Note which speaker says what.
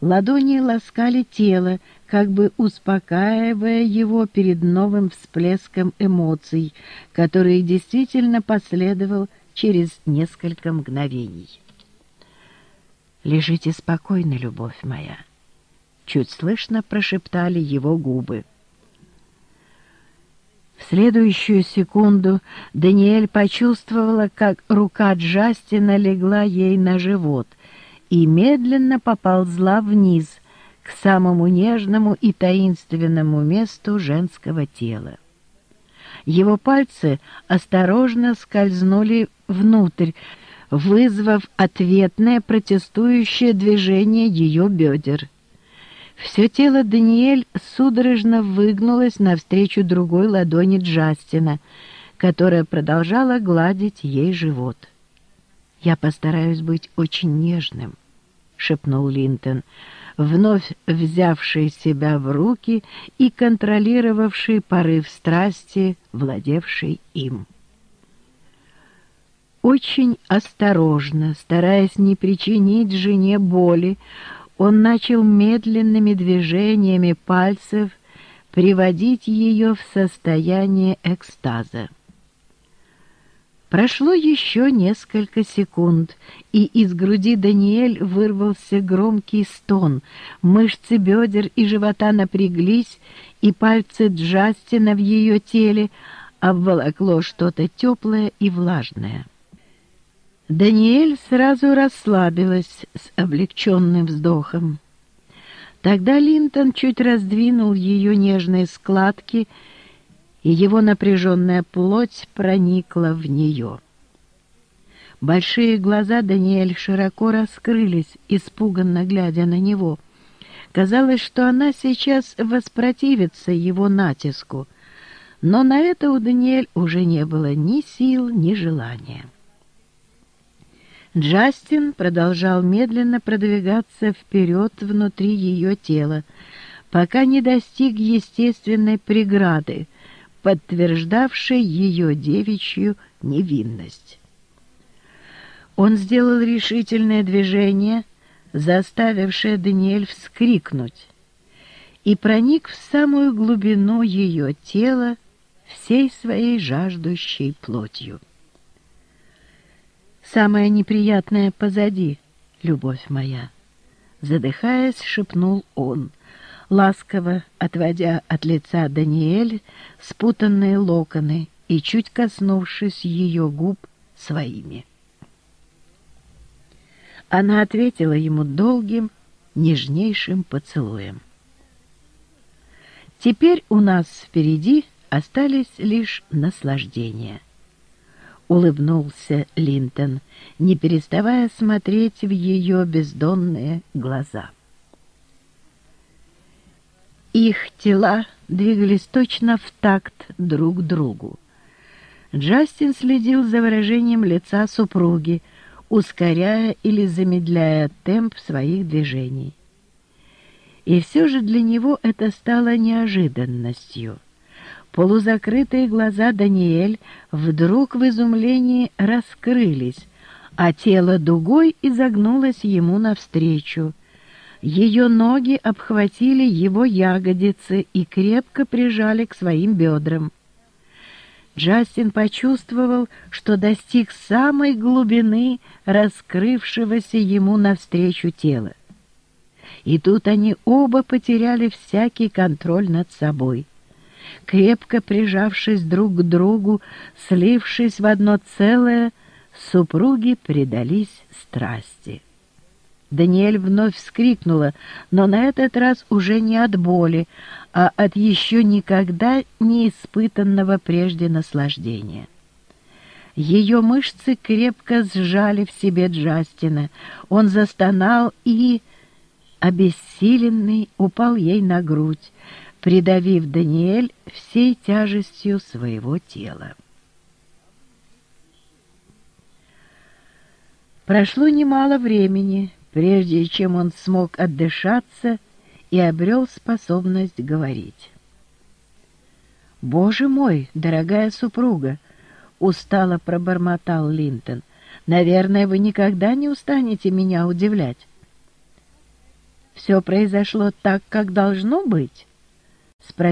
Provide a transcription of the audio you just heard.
Speaker 1: Ладони ласкали тело, как бы успокаивая его перед новым всплеском эмоций, который действительно последовал через несколько мгновений. «Лежите спокойно, любовь моя», — чуть слышно прошептали его губы. В следующую секунду Даниэль почувствовала, как рука Джастина легла ей на живот и медленно поползла вниз к самому нежному и таинственному месту женского тела. Его пальцы осторожно скользнули внутрь, вызвав ответное протестующее движение ее бедер. Все тело Даниэль судорожно выгнулось навстречу другой ладони Джастина, которая продолжала гладить ей живот. «Я постараюсь быть очень нежным», — шепнул Линтон, вновь взявший себя в руки и контролировавший порыв страсти, владевший им. Очень осторожно, стараясь не причинить жене боли, он начал медленными движениями пальцев приводить ее в состояние экстаза. Прошло еще несколько секунд, и из груди Даниэль вырвался громкий стон, мышцы бедер и живота напряглись, и пальцы Джастина в ее теле обволокло что-то теплое и влажное. Даниэль сразу расслабилась с облегченным вздохом. Тогда Линтон чуть раздвинул ее нежные складки, и его напряженная плоть проникла в нее. Большие глаза Даниэль широко раскрылись, испуганно глядя на него. Казалось, что она сейчас воспротивится его натиску, но на это у Даниэль уже не было ни сил, ни желания. Джастин продолжал медленно продвигаться вперед внутри ее тела, пока не достиг естественной преграды, подтверждавшей ее девичью невинность. Он сделал решительное движение, заставившее Даниэль вскрикнуть, и проник в самую глубину ее тела всей своей жаждущей плотью. Самое неприятное позади, любовь моя. Задыхаясь, шепнул он, ласково отводя от лица Даниэль спутанные локоны и чуть коснувшись ее губ своими. Она ответила ему долгим, нежнейшим поцелуем. Теперь у нас впереди остались лишь наслаждения —— улыбнулся Линтон, не переставая смотреть в ее бездонные глаза. Их тела двигались точно в такт друг другу. Джастин следил за выражением лица супруги, ускоряя или замедляя темп своих движений. И все же для него это стало неожиданностью — Полузакрытые глаза Даниэль вдруг в изумлении раскрылись, а тело дугой изогнулось ему навстречу. Ее ноги обхватили его ягодицы и крепко прижали к своим бедрам. Джастин почувствовал, что достиг самой глубины раскрывшегося ему навстречу тела. И тут они оба потеряли всякий контроль над собой крепко прижавшись друг к другу, слившись в одно целое, супруги предались страсти. Даниэль вновь вскрикнула, но на этот раз уже не от боли, а от еще никогда не испытанного прежде наслаждения. Ее мышцы крепко сжали в себе Джастина. Он застонал и, обессиленный, упал ей на грудь, придавив Даниэль всей тяжестью своего тела. Прошло немало времени, прежде чем он смог отдышаться и обрел способность говорить. «Боже мой, дорогая супруга!» — устало пробормотал Линтон. «Наверное, вы никогда не устанете меня удивлять». все произошло так, как должно быть?» — спросил